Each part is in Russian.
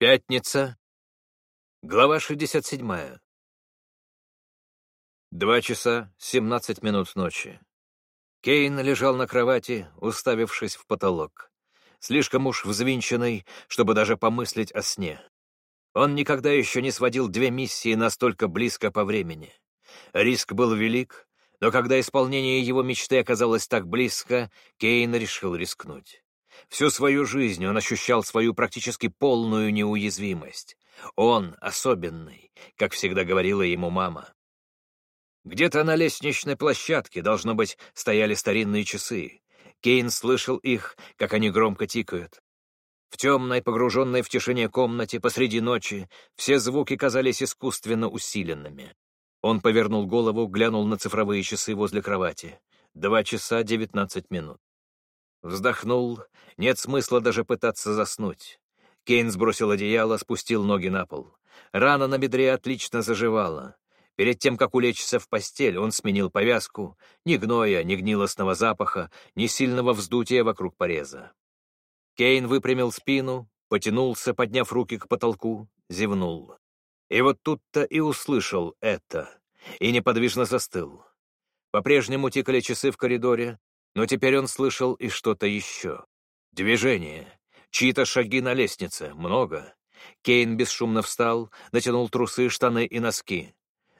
Пятница. Глава 67. Два часа семнадцать минут ночи. Кейн лежал на кровати, уставившись в потолок. Слишком уж взвинченный, чтобы даже помыслить о сне. Он никогда еще не сводил две миссии настолько близко по времени. Риск был велик, но когда исполнение его мечты оказалось так близко, Кейн решил рискнуть. Всю свою жизнь он ощущал свою практически полную неуязвимость. Он особенный, как всегда говорила ему мама. Где-то на лестничной площадке, должно быть, стояли старинные часы. Кейн слышал их, как они громко тикают. В темной, погруженной в тишине комнате посреди ночи все звуки казались искусственно усиленными. Он повернул голову, глянул на цифровые часы возле кровати. Два часа девятнадцать минут. Вздохнул. Нет смысла даже пытаться заснуть. Кейн сбросил одеяло, спустил ноги на пол. Рана на бедре отлично заживала. Перед тем, как улечься в постель, он сменил повязку. Ни гноя, ни гнилостного запаха, ни сильного вздутия вокруг пореза. Кейн выпрямил спину, потянулся, подняв руки к потолку, зевнул. И вот тут-то и услышал это, и неподвижно застыл. По-прежнему тикали часы в коридоре, но теперь он слышал и что-то еще. Движение. Чьи-то шаги на лестнице. Много. Кейн бесшумно встал, натянул трусы, штаны и носки.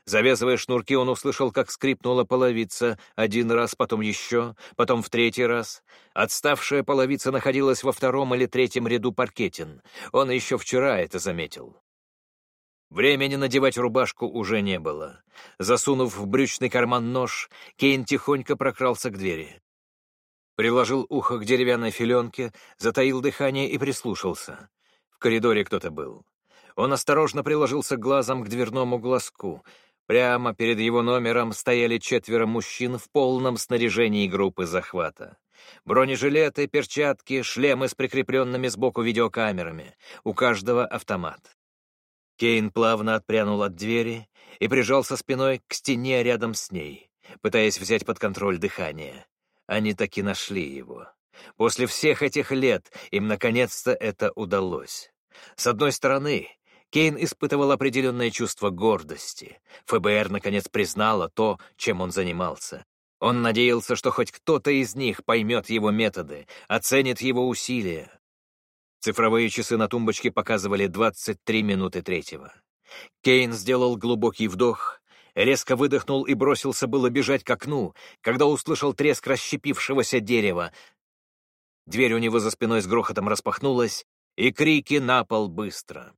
Завязывая шнурки, он услышал, как скрипнула половица, один раз, потом еще, потом в третий раз. Отставшая половица находилась во втором или третьем ряду паркетин. Он еще вчера это заметил. Времени надевать рубашку уже не было. Засунув в брючный карман нож, Кейн тихонько прокрался к двери приложил ухо к деревянной филенке, затаил дыхание и прислушался. В коридоре кто-то был. Он осторожно приложился глазом к дверному глазку. Прямо перед его номером стояли четверо мужчин в полном снаряжении группы захвата. Бронежилеты, перчатки, шлемы с прикрепленными сбоку видеокамерами. У каждого автомат. Кейн плавно отпрянул от двери и прижался спиной к стене рядом с ней, пытаясь взять под контроль дыхание. Они таки нашли его. После всех этих лет им наконец-то это удалось. С одной стороны, Кейн испытывал определенное чувство гордости. ФБР наконец признало то, чем он занимался. Он надеялся, что хоть кто-то из них поймет его методы, оценит его усилия. Цифровые часы на тумбочке показывали 23 минуты третьего. Кейн сделал глубокий вдох, резко выдохнул и бросился было бежать к окну, когда услышал треск расщепившегося дерева. Дверь у него за спиной с грохотом распахнулась, и крики на пол быстро.